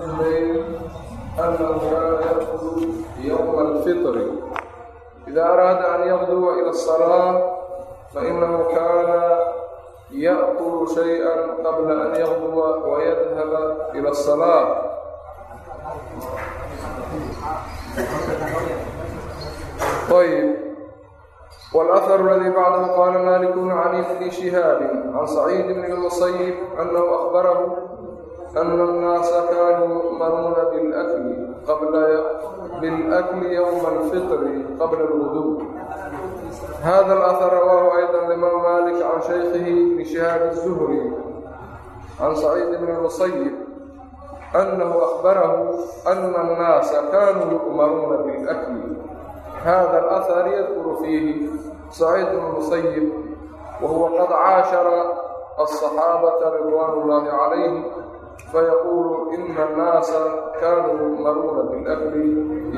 اثنين أنه لا يغدو يوم الفطر إذا أراد أن يغدو إلى الصلاة فإنه كان يأكل شيئا قبل أن يغدو ويذهب إلى الصلاة طيب والأثر الذي بعده قال مالك عن ابن شهاب عن سعيد بن المسيب أنه أخبره أن الناس كانوا يؤمرون بالأكل قبل بالأكل يوم الفطر قبل الوضوء هذا الأثر رواه أيضا الإمام مالك عن شيخه بن شهاب الزهري عن سعيد بن المسيب أنه أخبره أن الناس كانوا يؤمرون بالأكل هذا الأثر يذكر فيه سعيد بن المسيب وهو قد عاشر الصحابة رضوان الله عليهم فيقول إن الناس كانوا يؤمرون بالأكل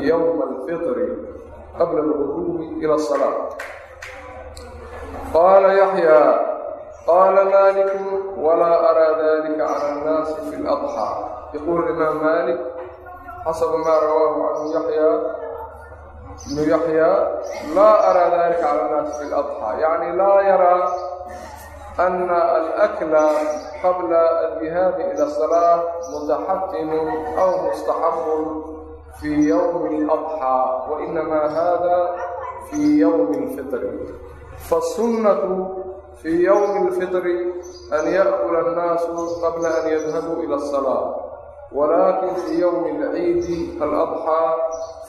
يوم الفطر قبل الغدو إلى الصلاة قال يحيى قال مالك ولا أرى ذلك على الناس في الأضحى يقول الإمام مالك حسب ما رواه عنه يحيى بن يحيى لا أرى ذلك على الناس في الأضحى يعني لا يرى أن الأكل قبل الذهاب إلى الصلاة متحتم أو مستحب في يوم الأضحى وإنما هذا في يوم الفطر فالسنة في يوم الفطر أن يأكل الناس قبل أن يذهبوا إلى الصلاة ولكن في يوم العيد الأضحى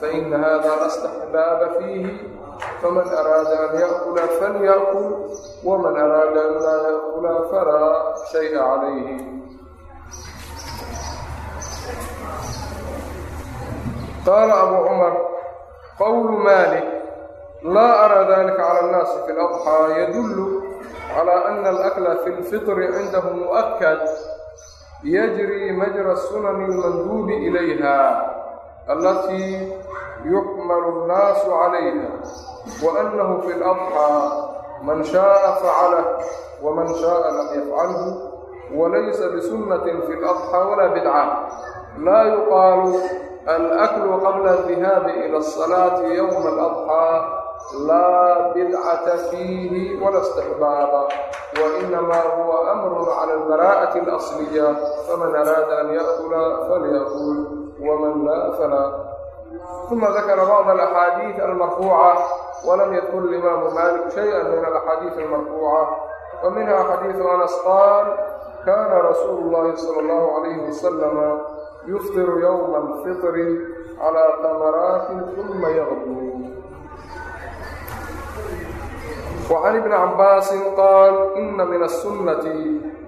فإن هذا لا استحباب فيه faman araada an yakula falyakul waman araada an laa yakula falaa shaya calayhi qaala abuu cumar qowlu maalik laa araa dalika cala annaasi fi ladxaa yadullu calaa ana alakla fi lfitri cindahu mu'akad yajri majra sunani lmanduubi ilayha التي يحمل الناس عليها وأنه في الأضحى من شاء فعله ومن شاء لم يفعله وليس بسنة في الأضحى ولا بدعة لا يقال الأكل قبل الذهاب إلى الصلاة يوم الأضحى لا بدعة فيه ولا استحباب وإنما هو أمر على البراءة الأصلية فمن أراد أن يأكل فليأكل ومن لا فلا ثم ذكر بعض الأحاديث المرفوعة ولم يذكر الإمام مالك شيئا من الأحاديث المرفوعة ومنها حديث أنس قال كان رسول الله صلى الله عليه وسلم يفطر يوم الفطر على تمرات ثم يغدو وعن ابن عباس قال إن من السنة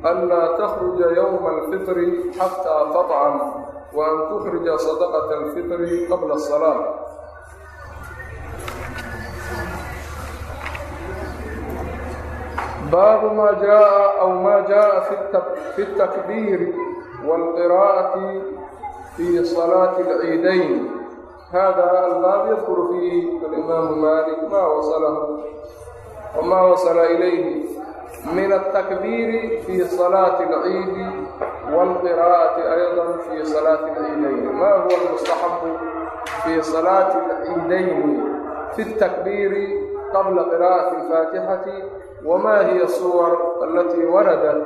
ألا تخرج يوم الفطر حتى تطعم wa an tukhrija sadaqata alfitri qabla asalaa baabu maa jaaa aw maa jaءa fi الtakbiir wاlqira'ati fi salaati اlciidayn hada albaab yadkuru fiihi alimaamu malik ma wasalahu wama wasala ilayhi min الtakbiiri fi salaaةi اlciidi wاlqira'ati ayضa fi salaati اlciidayni ma huwa اlmustaxabu fi salaati اlciidayni fi الtakbiiri qabla qira'ati اlfaatixati wma hiya suwar alatii waradat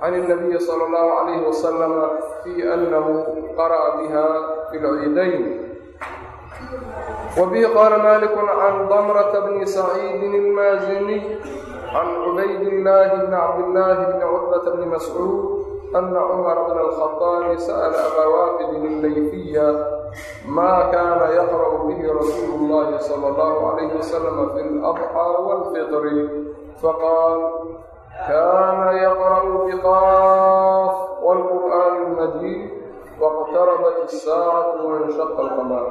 can الnabiyi salى اllahu عalayh wasalam fi anahu qara'a biha fi اlciidayn wbihi qaala malik can damrata bni saciidi اlmaazini can cubaydillaahi bni cabdillaahi bni cudbata bni mascuud ana cumara bna alkhaaabi sa'ala abaa waaqidin illayfiya maa kaana yaqra'u bihi rasuulu llahi sala allahu calayhi wasalama fi ladxaa waalfitri faqaal kaana yaqra'u biqaaf waalqur'aani almajiid waqtarabat isaacatu wanshaqa alqamar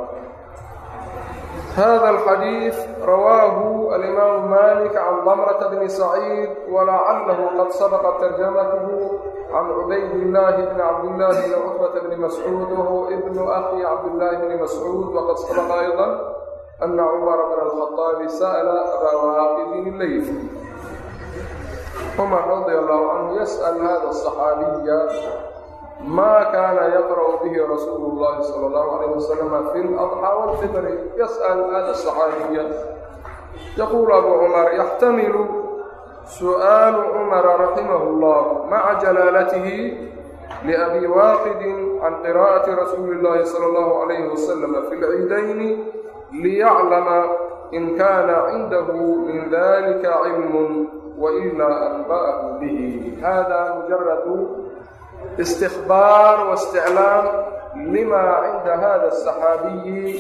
hada alxadiid rawaahu alimaamu malik can damrata bni saciid walacalahu qad sabaqa tarjamatuhu can cubaydillaahi bni cabdillaahi wa cutbata bni mascuud wahuwa ibnu akhi cabdillaahi bni mascuud waqad sabaqa ayda ana cumara bna alkhaaabi sa'la abaa waaqidin ileyf cumar radi allahu canhu yas'al hada asaxaabiya ma kaana yaqra'u bihi rasuulu llahi sala allahu calayh wasalama fi ladxaa walfitri yas'al hada saxaabiya yaquulu abuu cumar yaxtamilu su'aalu cumara raximahu llah maca jalaalatihi liabii waaqidin can qiraa'ati rasuuli llahi sala allahu calayhi wasalama fi lciidayni liyaclama in kaana cindahu min dalika cilmun wailaa anba'ahu bihi hada mujaradu istikbaar waisticlaam limaa cinda hada asaxaabiyi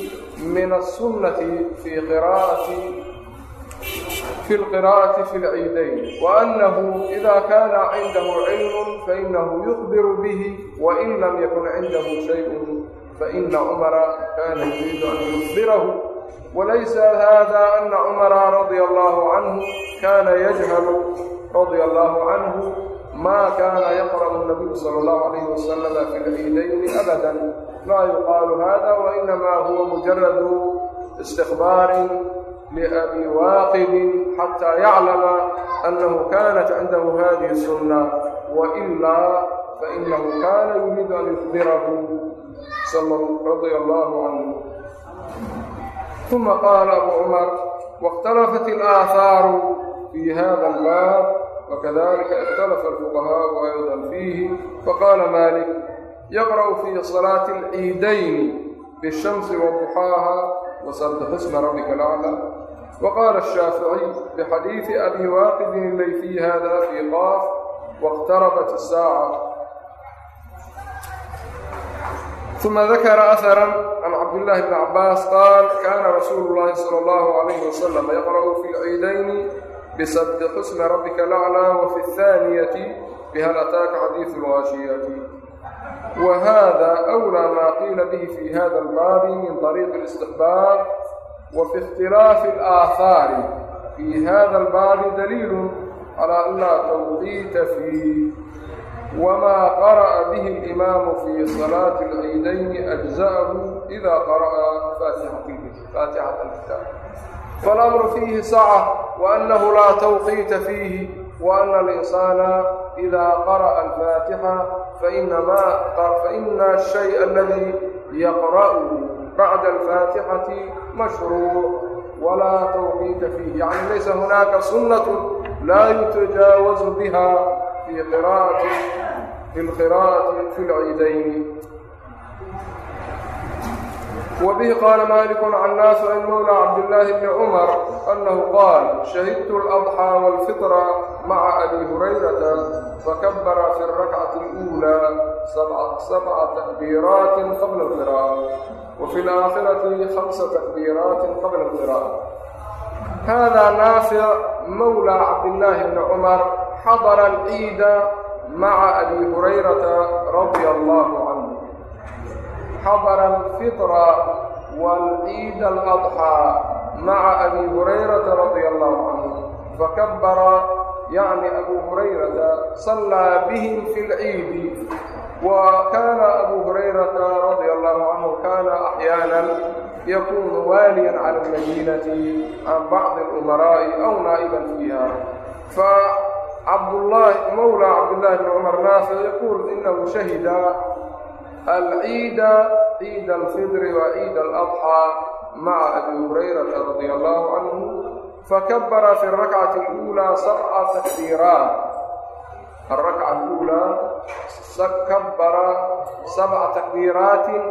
min asunati fi qira'ati في القراءة في العيدين وأنه إذا كان عنده علم فإنه يخبر به وإن لم يكن عنده شيء فإن عمر كان يريد أن يخبره وليس هذا أن عمر رضي الله عنه كان يجهل رضي الله عنه maa kaana yaqra'u nabiyu sala allahu calayhi wasalama fi lciidayni abadan laa yuqaalu hada wainamaa huwa mujaradu istikbaarin liabi waaqidin xataa yaclama annahu kanat cindahu hadihi sunna wailaa fainahu kana yuriidu an yukbirahu radia allahu canhu uma qaala abu cumar waاkhtalafat alaahaaru fii hada albaab وكذلك اختلف الفقهاء أيضا فيه فقال مالك يقرأ في صلاة العيدين بالشمس وضحاها وسبح اسم ربك الأعلى وقال الشافعي بحديث أبي واقد الليثي هذا في قاف واقتربت الساعة ثم ذكر أثرا عن عبد الله بن عباس قال كان رسول الله صلى الله عليه وسلم يقرأ في العيدين بسبح اسم ربك الأعلى وفي الثانية بهل أتاك حديث الغاشية وهذا أولى ما قيل به في هذا الباب من طريق الاستخبار وفي اختلاف الآثار في هذا الباب دليل على أن لا توقيت فيه وما قرأ به الإمام في صلاة العيدين أجزأه إذا قرأ فاتحة الكتاب falamru fiihi saca waannahu laa tawqiita fiihi waana alinsana ida qara'a alfaatixa faina ashay aladii yaqra'uhu bacda alfaatixati mashruuc walaa tawqiita fiihi yani laysa hunaaka sunnatu laa yutajaawazu biha fi qira'ati fi lqiraa'ati fi lciidayn وبه قال مالك عن نافع مولى عبد الله بن عمر أنه قال شهدت الأضحى والفطر مع أبي هريرة فكبر في الركعة الأولى سبع, سبع تكبيرات قبل القراءة وفي الآخرة خمس تكبيرات قبل القراءة هذا نافع مولى عبد الله بن عمر حضر العيد مع أبي هريرة رضي الله عنه xadara alfitra waalciid aladxaa maca abi hurayrata radia allahu canhu fakabara yacni abu hurayrata sallaa bihim fi lciidi wa kaana abu hurayrata radia allahu canhu kaana axyaanan yakunu waaliyan cala almadiinati can bacdi alumaraa'i aw naa'iban fiiha facabdullahi mawla cabdullahi bni cumar naafic yaquul inahu shahida alciida ciid alfidri wa ciid aladxaa maca abi hurayrata radia allahu canhu fakabara fi alrakcati اluulaa sabca takbiiraat alrakca luulaa kabara sabca takbiiraatin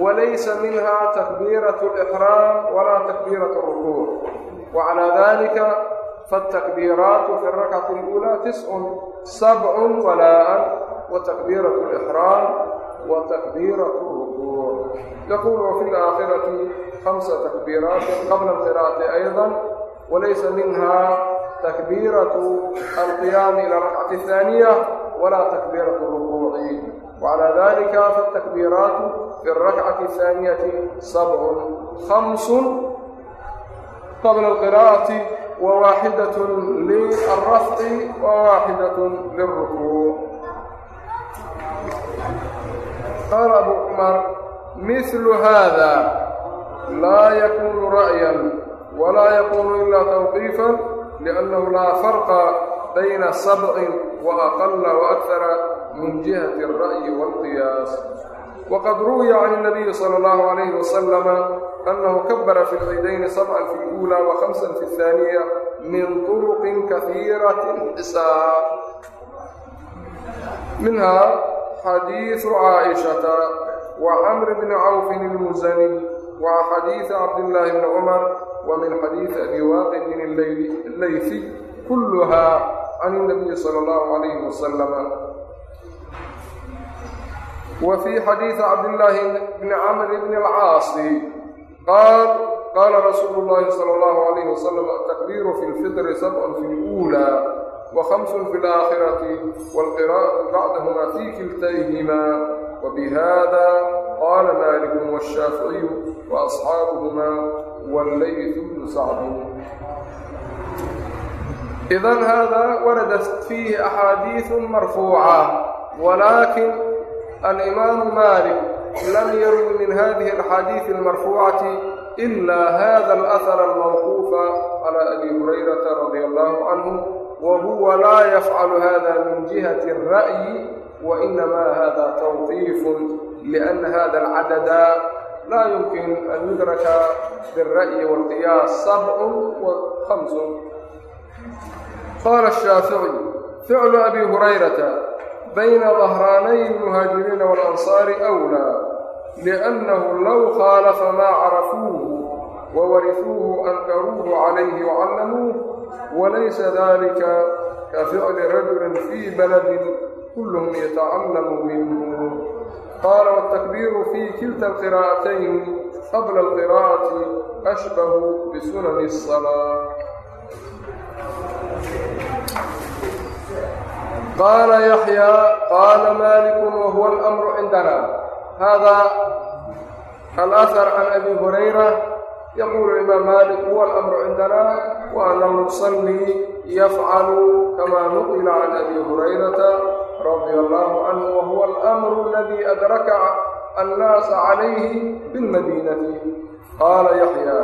walaysa minha takbiiraة اlإxraam walaa takbiiraة الrukuuc wacalaa dalika faالtakbiiraat fi اlrakcati اlأulى tisc sabc walaaan watakbiiraة اlإxraam وتكبيرة الركوع يقول وفي الآخرة خمس تكبيرات قبل القراءة أيضا وليس منها تكبيرة القيام إلى الركعة الثانية ولا تكبيرة الركوع وعلى ذلك فالتكبيرات في الركعة الثانية سبع خمس قبل القراءة وواحدة للرفع وواحدة للركوع qaala abuu cumar mihlu haada laa yakuunu ra'yan walaa yakuunu ilaa tawqiifan liannahu laa farqa bayna sabqin wa aqala wa akara min jihati alra'yi waalqiyaas waqad ruwiya can ilnabiyi sala allahu calayhi wasalama أنه كبر في العيدين سبعا في الأولى وخمسا في الثانية من طرق كثيرة حساب منها xadiiثu caaئiشhaةa وcmr بn cawfi الmuzني وxadiiث cabdاللahi بن cmr وmin xadiiث abi waaqidin الlayثi kulha can النabiي slى الlه عlيه وsلم وفي xadiiث cabdاللahi بn cmr بn الcاaص qاal qاla rasuul الlahi slى الlه عlيه وsلم التkبيr في الفطr سبع في الأulى وخمس في الآخرة والقراءة بعدهما في كلتيهما وبهذا قال مالك والشافعي وأصحابهما والليث بن سعد إذن هذا وردت فيه أحاديث مرفوعة ولكن الإمام مالك لم يروي من هذه الحديث المرفوعة إلا هذا الأثر الموقوف على أبي هريرة رضي الله عنه وهو لا يفعل هذا من جهة الرأي وإنما هذا توقيف لأن هذا العدد لا يمكن أن يدرك بالرأي والقياس سبع وخمس قال الشافعي فعل أبي هريرة بين ظهراني المهاجرين والأنصار أولى لأنه لو خالف ما عرفوه وورثوه أنكروه عليه وعلموه walaysa dalika ka ficli rajulin fii baladin kulluhum yatacallamu minhu qaala wاtakbiiru fii kilta qiraa'atayn qabla alqiraa'ati ashbahu bisunani الsalaa qaala yaxya qaala maliku wahuwa alamru cindana hada alahar can abi hurayra yaqulu imaam malik huwa alamru cindana waanahu nusallii yafcalu kama nuqila can abi hurayrata radia allahu canhu wa huwa alamru aladii adraka annaasa calayhi bilmadiinati qaala yaxya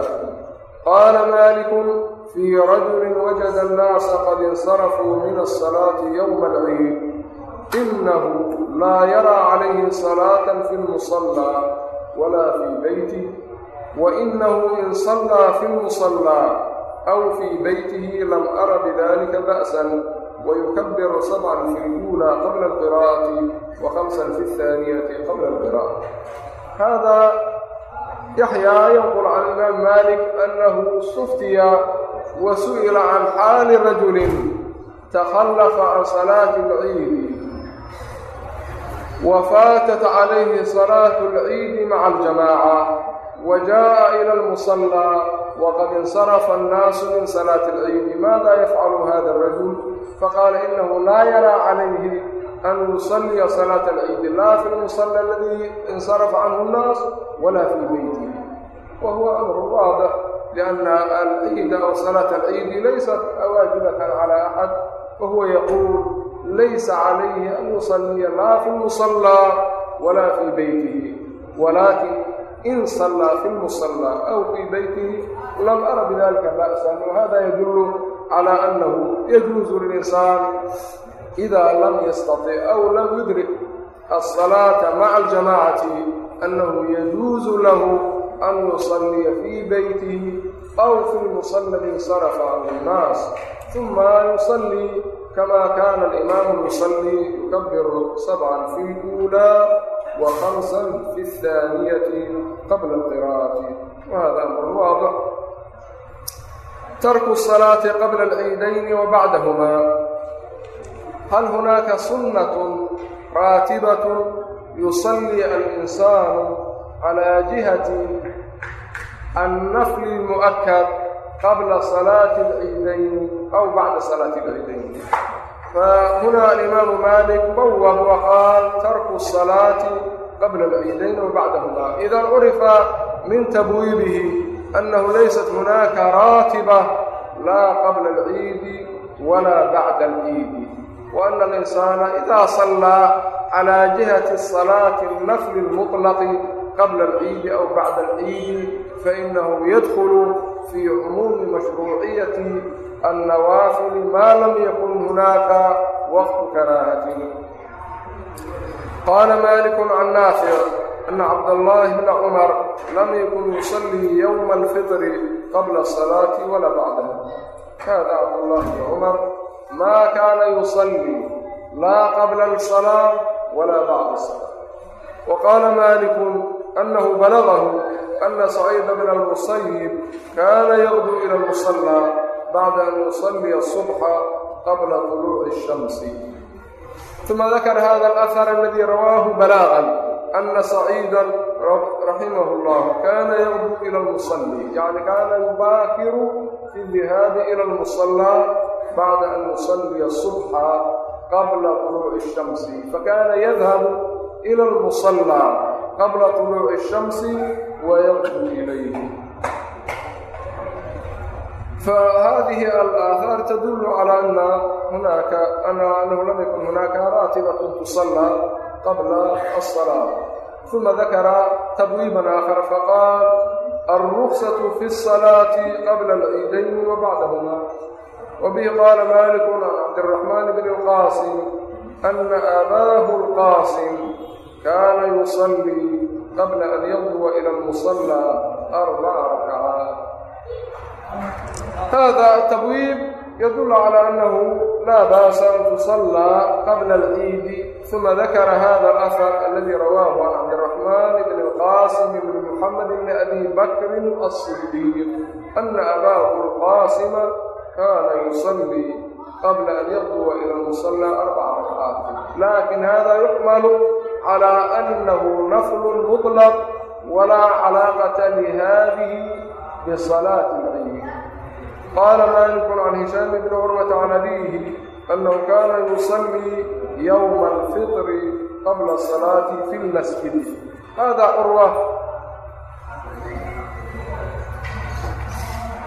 qaala malikun fii rajulin wajada annaasa qad insarafuu min asalaati yowma alciid inahu laa yaraa calayhim salaata fi lmusallaa wala fii beyti وإنه إن صلى في المصلى أو في بيته لم أر بذلك بأسا ويكبر سبعا في الأولى قبل القراءة وخمسا في الثانية قبل القراءة هذا يحيى ينقل عن الإمام مالك أنه استفتي وسئل عن حال رجل تخلف عن صلاة العيد wafaatat calayhi salaatu alciidi maca aljamaaca wa jaa'a ila almusallaa waqad insarafa annaasu min salaati alciidi maada yafcalu hada arajul faqaala inahu laa yaraa calayhi an yusalliya salaata alciidi laa fi lmusalla aladii insarafa canhu annaas walaa fii beytihi wa huwa amru waadix lianna alciida aw salaata alciidi laysat waajibatn calaa axad wahuwa yaquul laysa calayhi an yusaliya laa fi lmusallaa walaa fii beytihi walaakin in sallaa fi lmusallaa aw fii beytihi lam ara bidalika ba'san wahada yadullu calaa annahu yajuusu linsaan idaa lam yastatic aw lam yudrik alsalaata maca aljamaacati annahu yajuusu lahu an yusaliya fii beytihi aw fi lmusalla insarafa can innaas uma yusallii كما كان الإمام يصلي يكبر سبعا في الأولى وخمسا في الثانية قبل القراءة وهذا أمر واضح ترك الصلاة قبل العيدين وبعدهما هل هناك سنة راتبة يصلي الإنسان على جهة النفل المؤكد qabla salaati alciidayn aw bacda salaati alciidayn fahuna alimaamu malik bawab wa qaal tarku salaati qabla alciidayn wa bacdahuma idan curifa min tabwiibihi annahu laysat hunaaka raatiba laa qabla alciidi walaa bacda alciidi waana alinsaana idaa sallaa calaa jihati salaati alnafli almutlaqi qabla alciidi aw bacda alciidi fainahu yadkulu fii cumuumi mashruuciyati annawaafili maa lam yakun hunaaka waqtu karaahatin qaala maaliku can naafic ana cabdallaahi bna cumar lam yakun yusallii yowma alfitri qabla asalaati wala bacdaha kaana cabdullaahi bna cumar maa kaana yusallii laa qabla alsalaa wala bacda asalaa waqaala maaliku أنه بلغه أن سعيد بن المصيب كان يغدو إلى المصلى بعد أن يصلي الصبح قبل طلوع الشمس ثم ذكر هذا الأثر الذي رواه بلاغا أن سعيدا رحمه الله كان يغدو إلى المصلي يعني كان يباكر في الذهاب إلى المصلى بعد أن يصلي الصبح قبل طلوع الشمس فكان يذهب إلى المصلى qabla طuluuci الshamsi wayanqu ilayhi fahadihi alaahaar tadullu calaa ana hunaaka ana anahu lam yakun hunaaka raatibatun tusallى qabla aلsalaa ثuma dakara tabwiiba aakhara faqaal alruksaة fi الsalaaةi qabla اlciidayni wabacdahuma wabihi qaala malik can cabdiraxmaan bn اlqaasim ana aabaahu اlqaasim kaana yusallii qabla an yanduba ila almusallaa arbaca rakacaat hada atabwiib yadullu calaa annahu laa baasa an tusallaa qabla alciidi uma dakara hada alafar aladi rawaahu can cabdiraxmaan bni alqaasimi bni muxamed bni abi bakrin asidiiq ana abaahu alqaasima kaana yusallii qabla an yaqduwa ila almusallaa arbaca rakacaat laakin hada yuxmalu على أنه نفل مطلق ولا علاقة لهذه بصلاة العيد قال مالك عن هشام بن عروة عن أبيه أنه كان يصلي يوم الفطر قبل الصلاة في المسجد هذا عروة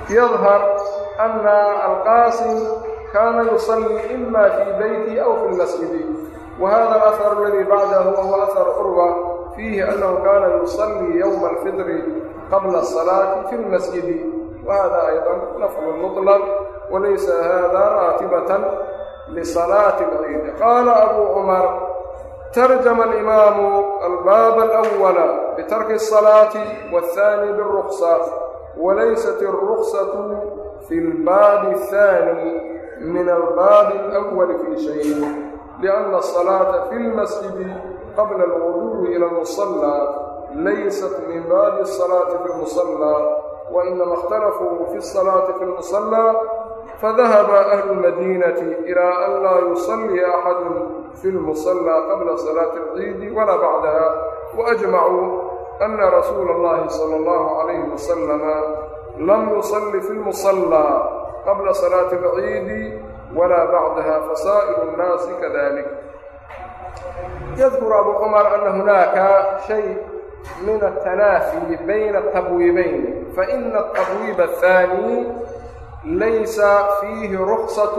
يظهر أن القاسم كان يصلي إما في بيته أو في المسجد وهذا الأثر الذي بعده هو أثر crوة فيh أنه كان يصلي يوم الفطر قبل الصلاة في المسجد وهذا أيضا نفل مطلق وليس هذا راتبة لصلاة العيد قال أبو عمر ترجم الإمام الباب الأول بترك الصلاة والثاني بالرخصة وليست الرخصة في الباب الثاني من الباب الأول في شيء لأن الصلاة في المسجد قبل الوضوء إلى المصلى ليست من باب الصلاة في المصلى وإنما اختلفوا في الصلاة في المصلى فذهب أهل المدينة إلى أن لا يصلي أحد في المصلى قبل صلاة العيد ولا بعدها وأجمعوا أن رسول الله صلى الله عليه وسلم لم يصلي في المصلى قبل صلاة العيد walaa bacdaha fasaa'iru nnaasi kadalik yadkuru abu cumar ana hunaaka shay min atanaafi bayna atabwiibayn faina atabwiiba athaanii laysa fiihi ruksat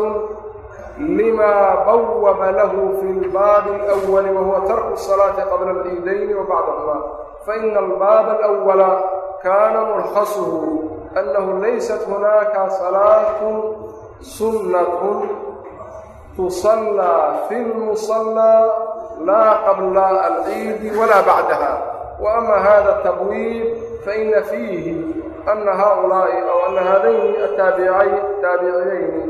lima bawaba lahu fi lbaabi alwali wahuwa tarku salaati qabla aliidayn wa bacdahuma faina albaaba alawala kaana mulkhasuhu annahu laysat hunaaka salaatu sunnatun tusallaa fi lmusallaa laa qabla alciidi walaa bacdaha wa ama hada atabwiib faina fiihi ana haaulaa'i aw ana haadayni ataabiciyayni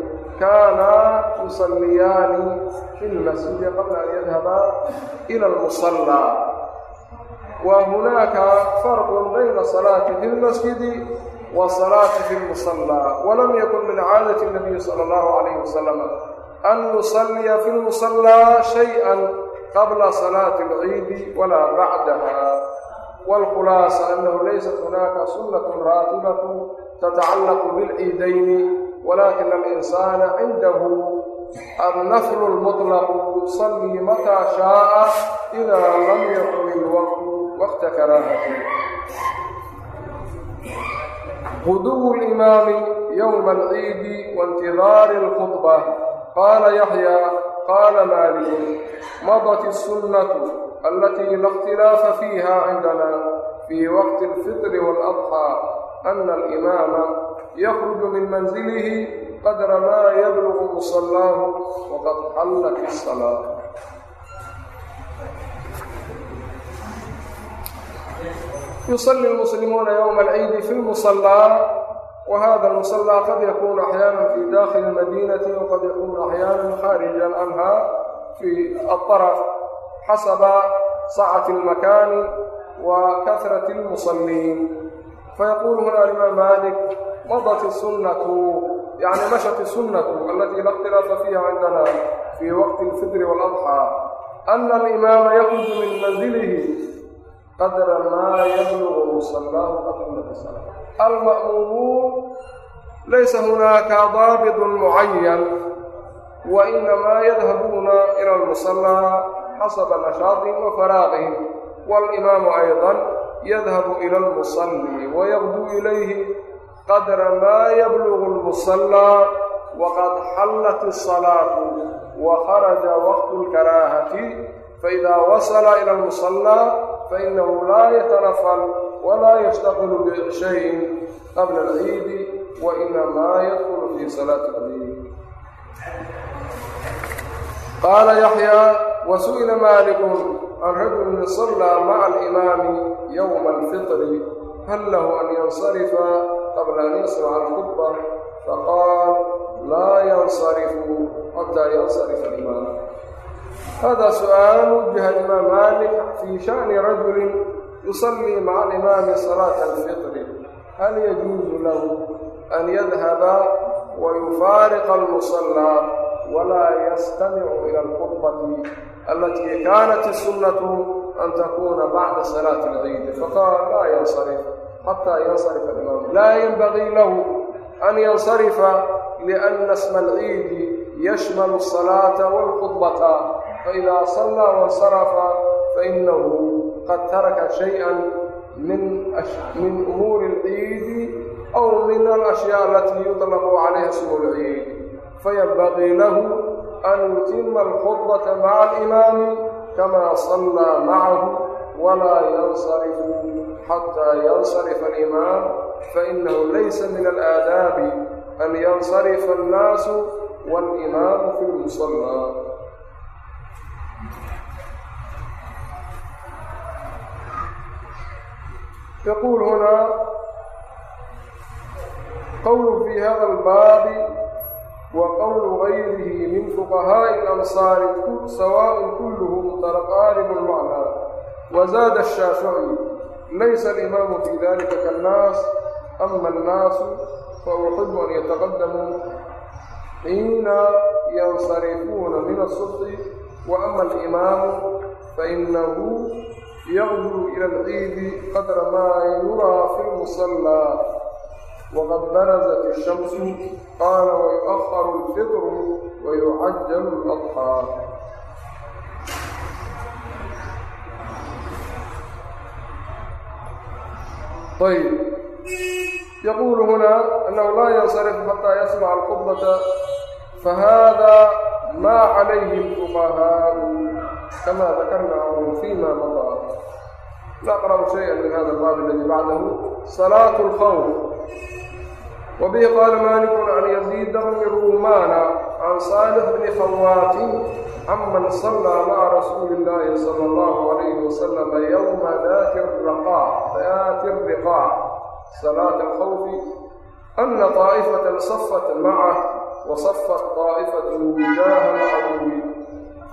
kaanaa yusalliyaani fi lmasjidi qabla an yadhaba ila almusallaa wa hunaaka farqun bayna salaati fi lmasjidi والصلاة في المصلى ولم يكن من عادة النبي صلى الله عليه وسلم أن يصلي في المصلى شيئا قبل صلاة العيد ولا بعدها والخلاصة أنه ليست هناك سنة راتبة تتعلق بالعيدين ولكن الإنسان عنده النفل المطلق يصلي متى شاء إذا لم يكن الوقت وقت كراهته quduw limaami yowma alciidi waintidaari alkhudba qaala yaxyaa qaala maalikun madat isunnatu alatii la اkhtilaafa fiiha cindana fii waqti alfitri waaladxaa ana alimaama yakhruju min manzilihi qadra maa yablugu musalaahu waqad xallat isalaa yusali lmuslimuuna ywma alciidi fi lmusalaa wa hada lmusalaa qad yakunu axyaana fi dakhili lmadinati waqad yakunu axyaana kharija alanha fi aaraf xasaba sacati lmakani wa kahrati lmusaliin fayaqulu huna alimaam malik madat sunatu yani mashat sunatu alati la khtilaafa fiha cindana fi waqti lfitri waladxaa ana alimaama yakhruju min manzilihi qadra maa yablugu musalaahu axmada sala alma'muumuun laysa hunaaka daabidun mucayan wa inamaa yadhabuuna ila almusalaa xasaba nashaadihim wa faraaqihim walimaamu aydan yadhabu ila almusalli wayaqduu ilayhi qadra maa yablugu almusalaa waqad xallat isalaatu wa kharaja waqtu lkaraahati faidaa wasala ila almusallaa fainahu laa yatanafal walaa yashtaqulu bishayin qabla alciidi wa inamaa yadkulu fi salaati lciid qaala yaxyaa wa su'ila maalikun can rajulin sallaa maca alimaami yowma alfitri hal lahu an yansarifa qabla an yasmaca alkubba faqaal laa yansarifu xataa yansarifa alimaam hada su-aal wujaha imaam maalik fii shani rajulin yusallii maca alimaami salaata alfitri hal yajuuzu lahu an yadhaba wayufaariqa almusallaa walaa yastamicu ila alqurbati alatii kaanat sunnatu an takuuna bacda salaati alciidi faqaala laa yansarif xataa yansarifa alimaam laa yenbagii lahu an yansarifa liana sma alciidi yashmalu alsalaata walqudbata faidaa sallaa wansarafa fainahu qad taraka shayئa min umuuri اlciidi aw min alashyaa alatii yuطlaqu calayha smu lciid faynbagii lahu an yutima alkhudbata maca alimaami kama sallaa macahu walaa yansarifu xataa yansarifa alimaam fainahu laysa min alaadaabi an yansarifa annaasu walimaamu fi lmusallaa يقول هنا قول في هذا الباب وقول غيره من فقهاء الأنصار سواء كلهم متقارب المعنى وزاد الشافعي ليس الإمام في ذلك كالناس أما الناس فأحب أن يتقدموا حين ينصرفون من الصدق وأما الإمام فإنه yaqduru ila alciidi qadra maa yuraa fi lmusallaa waqad barazat ishamsu qaala wayu'aharu alfitru wayucajalu aladxaa ayb yaquulu hunaa annahu laa yansarif xataa yasmaca alqudbata fahada maa calayhi alfuqahaau kamaa dakarnaahu fiima madaa نقرأ شيئا من هذا الباب الذي بعده صلاة الخوف وبه قال مالك عن يزيد بن رومان عن صالح بن خوات عمن صلى مع رسول الله صلى الله عليه وسلم يوم ذات الرقاع ذات الرقاع صلاة الخوف أن طائفة صفت معه وصفت طائفة وجاه العدو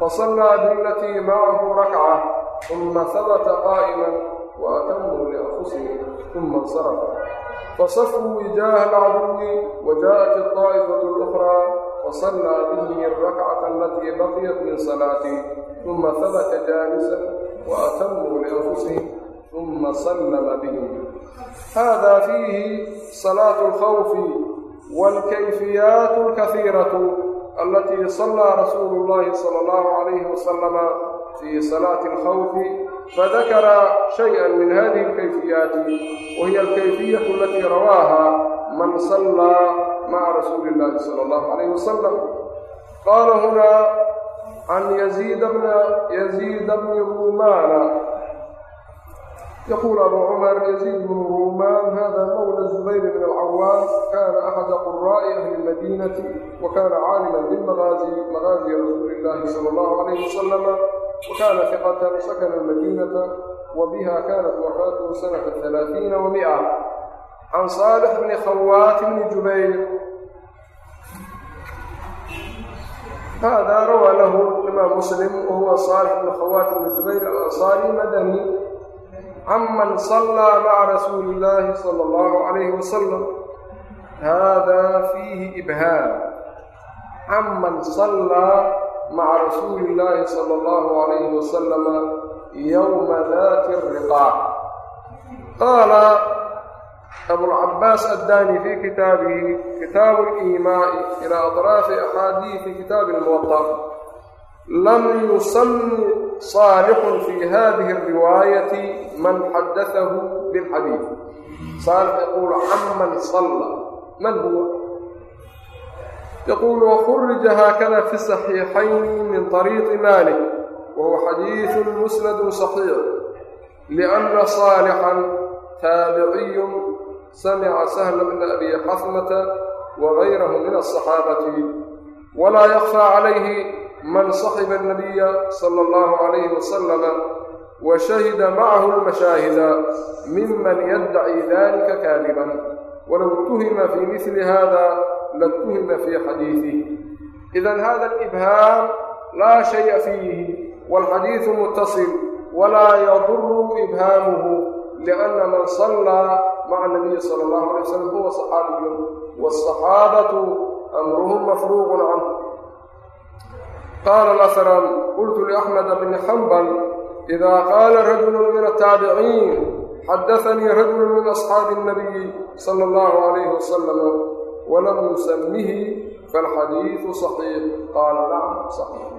فصلى بالتي معه ركعة uma habata qaa'iman wa atamuu lianfusihim uma insarafa fasafuu wijaaha alcaduwi wajaءat الطaa'ifatu اlأkhraa وصلى به الركعة التي بقيت من صلاته ثم ثبت جالسا وأتموا لأنفسهم ثم سلم بهم هذا فيه صلاة الخوف والكيفيات الكثيرة التي صلى رسول الله صلى الله عليه وسلم في صلاة الخوف فذكر شيئا من هذه الكيفيات وهي الكيفية التي رواها من صلى مع رسول الله صلى الله عليه وسلم قال هنا عن يزيد بن يزيد بن رومان يقول أبو عمر يزيد بن رومان هذا مولى الزبير بن العوام كان أحد قراء أهل المدينة وكان عالما بالمغازي مغازي رسول الله صلى الله عليه وسلم وكان ثقة سكن المدينة وبها كانت وفاته سنة ثلاثين ومئة عن صالح بن خوات بن جبير هذا روى له الإمام مسلم وهو صالح بن خوات بن جبير الأنصاري مدني عمن صلى مع رسول الله صلى الله عليه وسلم هذا فيه إبهام عمن صلى maca rasuuli illaahi sala allahu calayhi wasalama yowma daati riqaac qaala abulcabaas addaani fii kitaabihi kitaabu liimaa'i ilaa atraafi axaadiisi kitaabi lmuwaqa lam yusanni saalixun fii hadihi ariwaayati man xadatahu bilxadiid saalix yaquul can man salla man huwa yquل وخرج hkda في الصحيiحayn min طريiq mالك وهو xadيiث مسند صحيiح لأنa صالحا تاaبعiي سمca سهل بن أbي xثمة وغyrه min الصحاaبة وlا يkفى عlيه man صaحب النبي صلى الله عليه وسلم وشhhد mعه المشhاaهد مiman ydعي ذلika kاdبا وlو اتهم في مثل hذا lan tuhima fii xadiiثih idan hada alibhaam laa shaya fiihi walxadiiثu mutaصil walaa yaduru ibhaamuhu lianna man sallaa maca anabiyi sala allahu alay wasalam huwa saxaabiyun wاsaxaabatu amruhum mafruuqun canhu qaala alasram qultu liaxmeda bni xambal ida qaala rajulu min ataabiciin xadaanii rajulu min asxaabi اnabiyi sala allahu alayh wasalam walam yusamihi falxadiidu saxiix qaala nacam saxiix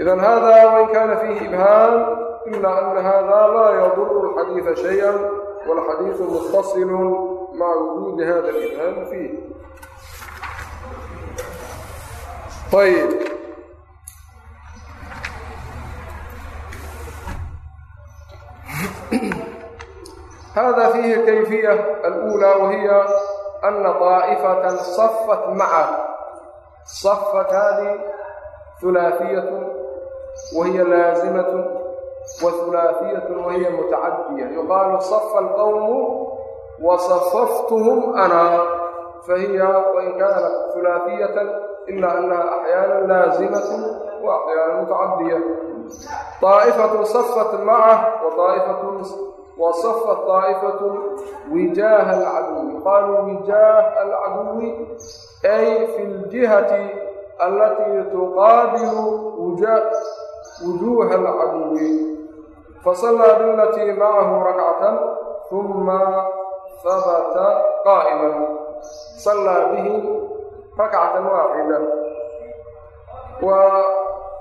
idan hada wain kana fiihi ibhaam ila ana hada laa yaduru alxadiida shaya walxadiidu muttaصilu maca wujuudi hada alibhaam fiih ayb hada fiihi kayfiya alula wahiya ana aa'ifatan safat maca safat haadii hulaafiyatu wa hiya laazimatun wa hulaafiyatun wa hiya mutacadiya yuqaalu safa alqawmu wa safafthm ana fahiya wain kaanat hulaafiyatan ila anaha axyaana laazimatun wa axyaana mutacadiya aa'ifatu safat maca wa aa'ifatu وصف طائفة وجاه العدو قالوا وجاه العدو أي في الجهة التي تقابل وجوه العدو فصلى بالتي معه ركعة ثم ثبت قائما صلى به ركعة واحدة و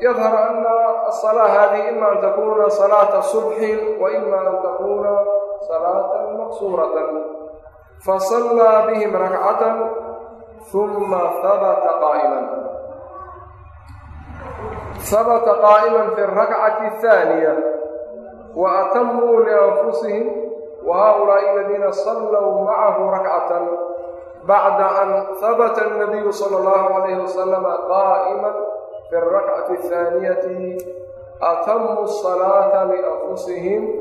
yadhar ana asalaa haadihi ima an takuuna salaata subxin wa ima an takuuna salaatan maqsuuratan fasallaa bihim rakcatan huma habata qaa'iman habata qaa'iman fi alrakcati athaaniya wa atamuu lianfusihim wa haulaai aladiina sallow macahu rakcatan bacda an habata annabiyu sala allahu alayhi wasalama qaa'ima في الركعة الثانية أتموا الصلاة لأنفسهم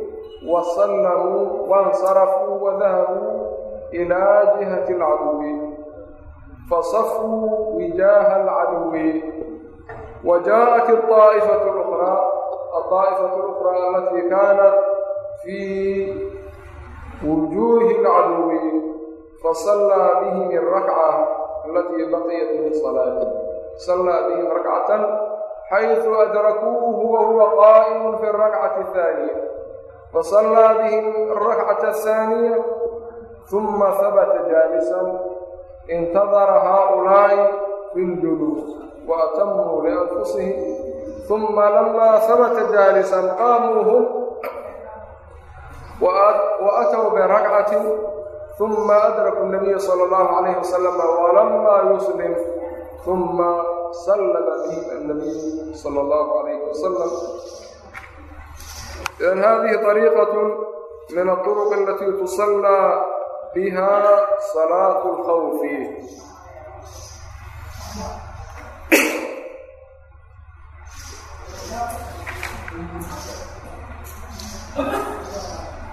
وسلموا وانصرفوا وذهبوا إلى جهة العدو فصفوا وجاه العدو وجاءت الطائفة الأخرى الطائفة الأخرى التي كانت في وجوه العدو فصلى بهم الركعة التي بقيت من صلاته sallaa bihim rakcatan xaysu adrakuuhu wahuwa qaa'imun fi alrakcati ahaaniya fasallaa bihim alrakcata ahaaniya uma habata jaalisan intadara haaulaa'i fi ljuluus waatamuu lianfusihim uma lama habata jaalisan qaamuu hum waatow birakcatin uma adraku nabiya sala allahu calayhi wasalama walama yuslim uma sallama bihi annabiy sala allahu alayhi wasalam idan hadihi ariiqatun min aطuruq alatii tusallaa biha salaatu lkhawfi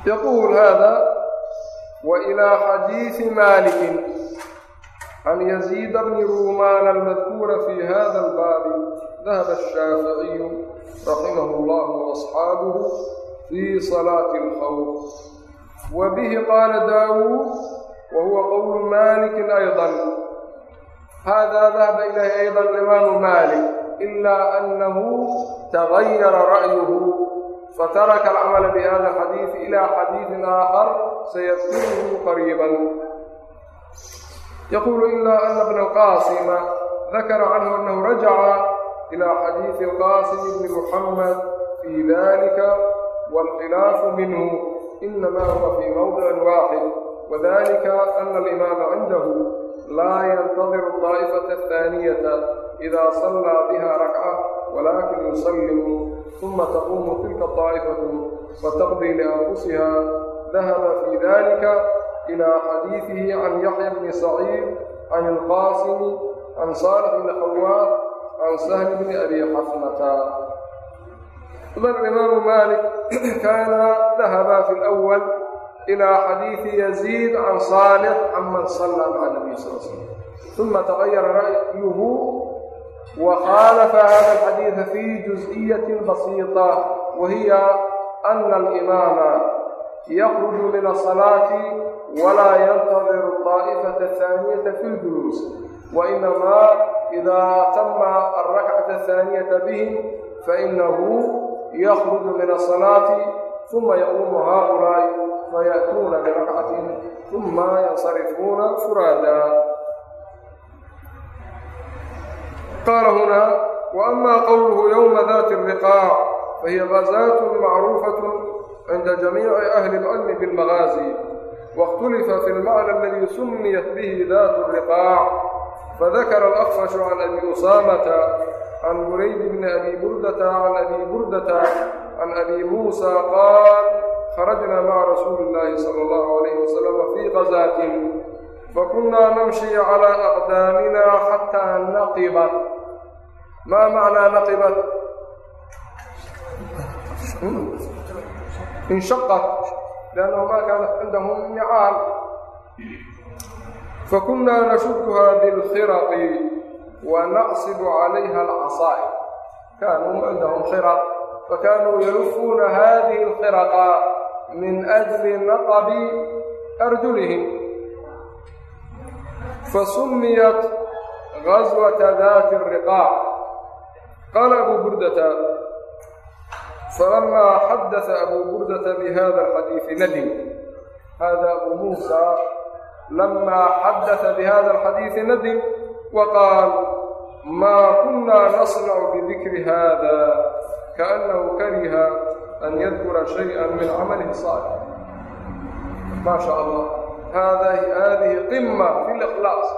yaquul hada wa ilaa xadiisi maalikin عن يزيد بن رومان المذكور في هذا الباب ذهب الشافعي رحمه الله وأصحابه في صلاة الخوف وبه قال داود وهو قول مالك أيضا هذا ذهب إليه أيضا الإمام مالك إلا أنه تغير رأيه فترك العمل بهذا الحديث إلى حديث آخر سيذكره قريبا yaquulu ilaa ana bna alqaasima dakara canhu anahu rajaca ilaa xadiidi alqaasim bni muxamed fii dalika waalkhilaafu minhu inama huwa fii mawdicin waaxid wadalika ana alimaama cindahu laa yantadiru adaa'ifata athaaniyata idaa sallaa biha rakca walaakin yusallimu uma taquumu tilka daa'ifatu fataqdii lianfusiha dahaba fii dalika إلى حديثه عن يحيى بن سعيد عن القاسم عن صالح بن خوات عن سهل بن أبي حفنة ثم الإمام مالك كان ذهب في الأول إلى حديث يزيد عن صالح عمن صلى مع النبي صلى الله عليه وسلم ثم تغير رأيه وخالف هذا الحديث في جزئية بسيطة وهي أن الإمام يخرج من الصلاة walaa yantadiru daa'ifata haaniyata fi ljuluus wainamaa idaa tama alrakcata ahaaniyata bihim fainahu yakhruju min asalaati uma yaquumu haulaa'i faya'tuuna birakcatin uma yansarifuuna furaadaa qaala hunaa waama qowluhu yowma daati alriqaac fahiya gazaatun macruufatun cinda jamiici ahli ilcilmi bilmagaazi واkhtulifa fi اlma'na aladii sumiyat bihi dat الriqaac fadakara alakfash can abi usaamata can burayd bni abi burdata can abi burdata can abi muusa qaal kharajna maca rasuuli اllahi salى اllahu alayh wasalama fii gazaatin fakunaa namshi calى aqdaamina xataa naqibat maa macnaa naqibat inshaqat liannahu maa kaanat cindahum micaal fakunnaa nashuduhaa bilkhiraqi wa naqsibu calayha alcasaa'ib kaanuu cindahum khiraq fakanuu yalufuuna hadihi alkhiraqa min ajli naqabi arjulihim fasumiyat gaswata daati ariqaac qaala abuu فلما حدث أبو بردة بهذا الحديث ندم هذا أبو موسى لما حدث بهذا الحديث ندم وقال ما كنا نصنع بذكر هذا كأنه كره أن يذكر شيئا من عمله الصالح ما شاء الله هذا هذه قمة في الإخلاص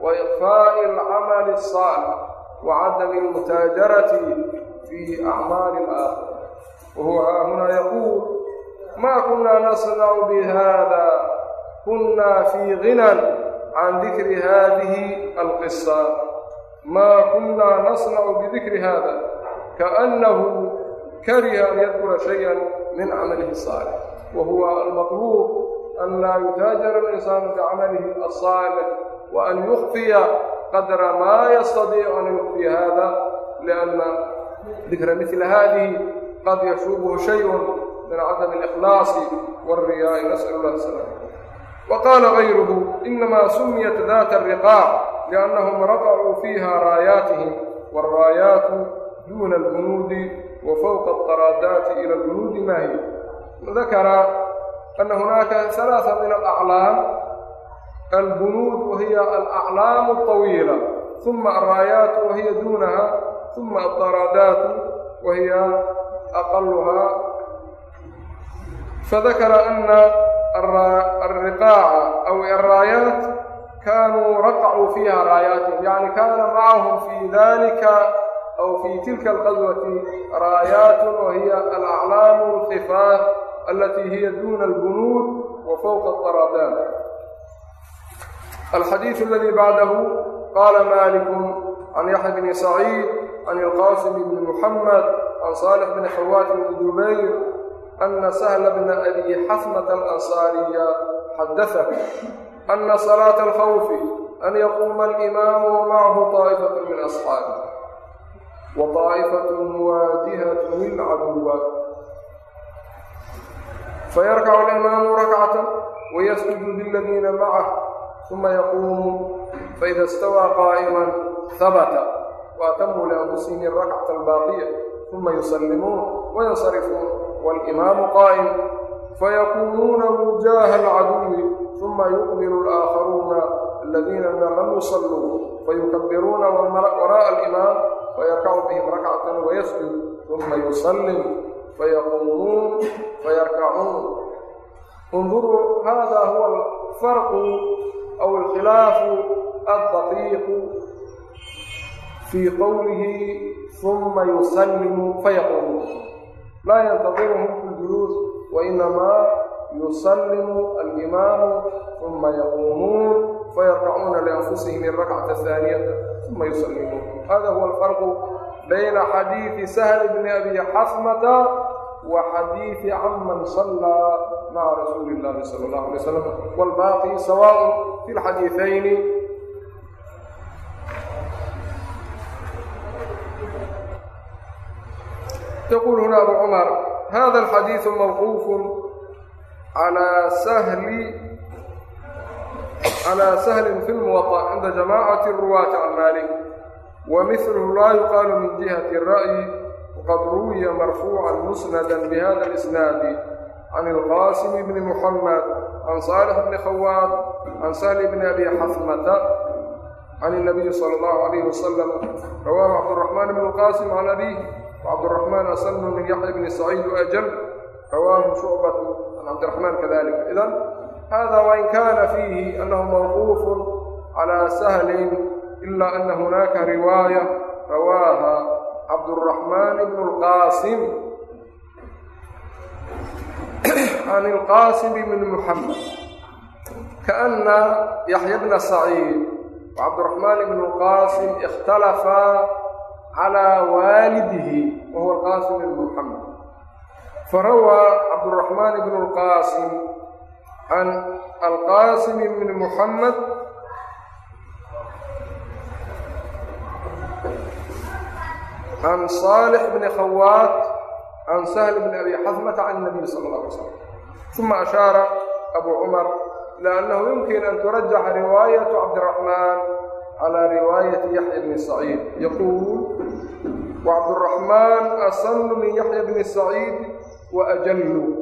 وإخفاء العمل الصالح وعدم المتاجرة في أعمال الآخر وهو ها هنا يقول ما كنا نصنع بهذا كنا في غنى عن ذكر هذه القصة ما كنا نصنع بذكر هذا كأنه كره أن يذكر شيئا من عمله الصالح وهو المطلوب أن لا يتاجر الإنسان بعمله الصالح وأن يخفي قدر ما يستطيع أن يخفي هذا لأن ذكر مثل هذه qad yashuubuhu shayun min cadami اlikhlaasi wاlriyaai nas'al اllah salaama wa qaala gayruhu inamaa sumiyat daata ariqaaq liannahum raqacuu fiiha raayaatihim wاraayaatu duuna albunuudi wa fowqa اطaraadaati ila albunuudi maa hiy dakara ana hunaaka halaasa min alaclaam albunuud wahiya alaclaamu aطawiila uma alraayaatu wahiya duunaha uma alطaraadaatu wahiya aqaluhaa fadakara ana alriqaaca aw araayaat kaanuu raqacuu fiiha raayaatin yani kaana macahum fii dalika aw fii tilka alqaswati raayaatun wa hiya alaclaamu alkifaaf alatii hiya duna albunuud wa fowqa atarabaan alxadiidu aladii bacdahu qaala maliku can yaxya bni saciid can ilqaasim bni muxamed can saalix bn xawaat bni jubayr ana sahla bna abi xasmata alansaariya xadaثah ana salaata alkhawfi an yaquuma alimaamu wamacahu طaa'ifat min asxaabi wa طaa'ifat muwaadihatu lcaduwa fayarkacu alimaamu rakcatan wayasjudu liladiina macah uma yaquumu faida istawaa qaa'iman habata waatamu lianfusihim rakcata albaaqiya ثم يسلمون وينصرفون والإمام قائم فيكونون وجاه العدو ثم يقبل الآخرون الذين لم يصلوا فيكبرون وراء الإمام فيركع بهم ركعة ويسجد ثم يسلم فيقومون فيركعون انظروا هذا هو الفرق أو الخلاف الدقيق fii qowlihi uma yusallimu fayaquulu laa yantadiruhum fi ljuluus wainamaa yusallimu alimaamu uma yaquumuun fayarkacuuna lianfusihim irakcata haaniyata uma yusallimuun hada huwa alfarqu bayna xadiidi sahl bni abi xasmata wa xadiidi canman sallaa maca rasuuli اllahi sala اllahu alay w salam wاlbaaqi sawaaء fi اlxadiiثayni yaquul huna abu cumar hada alxadiidu mawquufun calaa sahli calaa sahlin fi lmuwaطa cinda jamaacati ruwaati can maalik wa miluhu laa yuqaalu min jihati ra'yi qad ruwiya marfuucan musnada bihada lisnaadi can ilqaasimi bni muxamed can saalix bni khawaad can sahli bni abi xasmata can inabiyi sala allahu alayh wasalam rawaahu cabdiraxmaan bn lqaasim can abihi وcبدالرحمن أسلم من يحيى بن سعيد أجل رواه شعبة عن عبدالرحمن كذلك إذا هذا وإن كان فيه أنه موقوف على سهل إلا أن هناك رواية رواها عبد الرحمن بن القاسم عن القاسم بن محمد كأن يحيى بن سعيد وعبد الرحمن بن القاسم اختلفا calaa waalidihi wa huwa alqaasim ibn muxamed farawaa cabduraxmaan ibnu lqaasim can alqaasim ibni muxamed can saalix bni khawaat can sahl bni abi xasmata can nabiy sala alla alay slam uma ashaara abuu cumar ilaa annahu yumkin an turajaxa riwaayatu cabdiraxmaan calaa riwaayati yaxya bni saciid yaquul وعبد الرحمن أسن من يحيى بن سعيد وأجل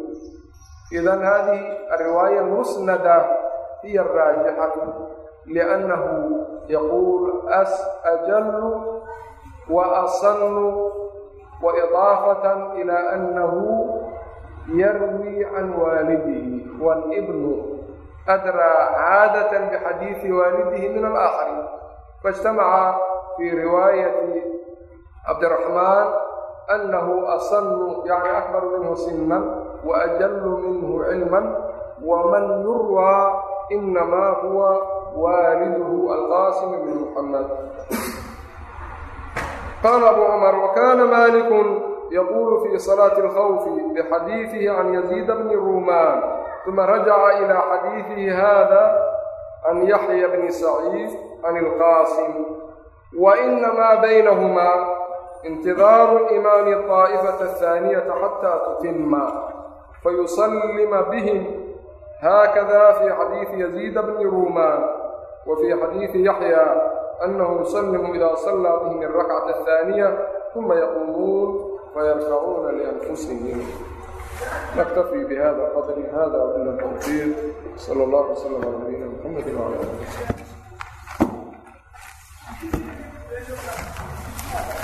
إذن هذه الرواية المسندة هي الراجحة لأنه يقول أس أجل وأصن وإضافة إلى أنه يروي عن والده والابن أدرى عادة بحديث والده من الآخر فاجتمع في رواية cabdiraxmaan anahu asanu yani akbar minhu sinan waajalu minhu cilman waman yurwaa inamaa huwa waaliduhu alqaasim bn muxamed qaala abu cumar wakana malikun yaqulu fi salaati alkhawfi bixadiidihi can yaziida bni ruumaan uma rajaca ilaa xadiidihi hada can yaxya bni saciid can ilqaasim wa inamaa baynahumaa intidaaru imaami aa'ifata ahaaniyata xataa tutima fayusallima bihim haakada fii xadiidi yaziida bni ruumaan wa fii xadiidi yaxya annahu yusallimu idaa sallaa bihim irakcata ahaaniya uma yaquumuun fayarfacuuna lianfusihim نكتفي بهذا القدر هذا ومن التوفيق صلى الله وسلم على نبينا محمد وعلى اله وصحبه